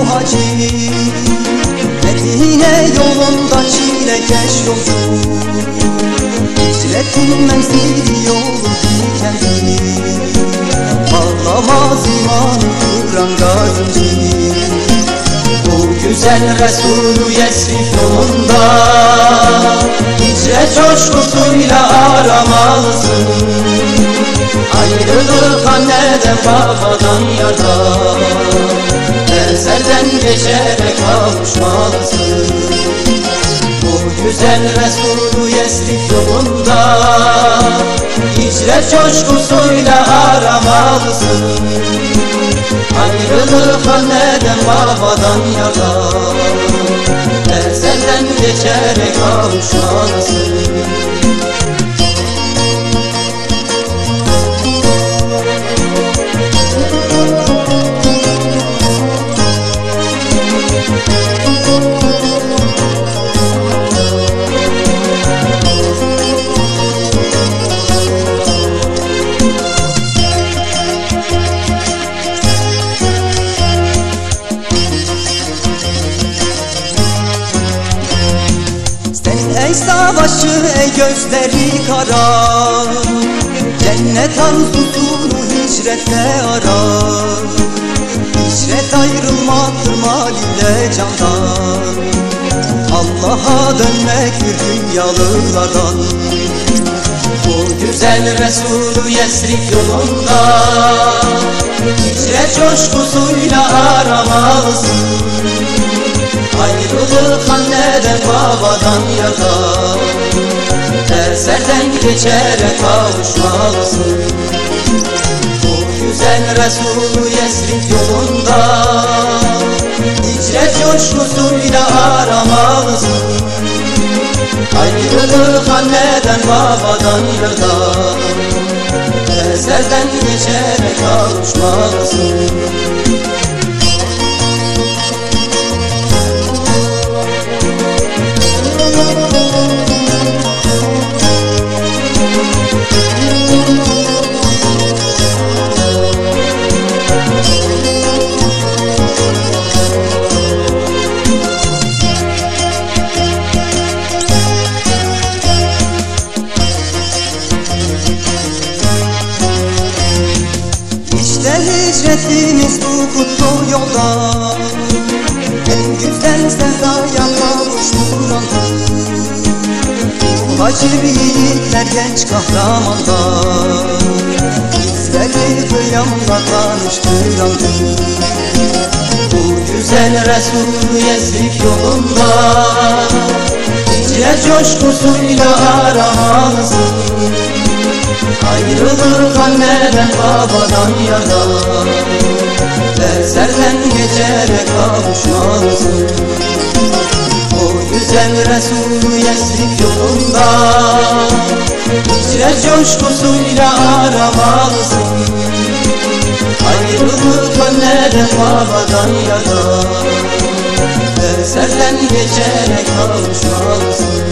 muhacir Medine yolunda çilekeş yolcu Hicretin menzili yolu dikenli Ağlamaz imanı kıran gazımcı Bu güzel Resulü Yesrib yolunda. Hicret coşkusuyla aramalısın Ayrılık anneden babadan yardan Eserden geçerek kavuşmalısın. Bu güzel Resulü Yesrib yolunda Hicret coşkusuyla aramalısın. Ayrılık anneden babadan yardan Ezelden geçerek kavuşmalısın ey savaşçı ey gözleri kara. Cennet arzusunu hicretle ara. Hicret ayrılmaktır mal ile candan Allah'a dönmektir dünyalılardan Bu güzel Resulü Yesrib yolunda. Hicret coşkusuyla aramalısın Ayrılık anneden babadan yakar. Eserden geçerek kavuşmalısın. Bu güzel Resulü Yesrib yolunda. Hicret coşkusuyla aramalısın. Ayrılık anneden babadan yakar. Eserden geçerek kavuşmalısın. İşte yolda. En güzel sevdaya kavuştur anı Muhacir yiğitler genç kahramanlar Bizleri kıyamla tanıştırandı Bu güzel Resul Yesrib yolunda. Hicret coşkusuyla aramalısın Ayrılık anneden babadan yana Derserden geçerek kavuşmalısın O güzel Resulü Yesrib yolunda. Hicret coşkusuyla aramalısın. Ayrılık anneden babadan yana. Derserden geçerek kavuşmalısın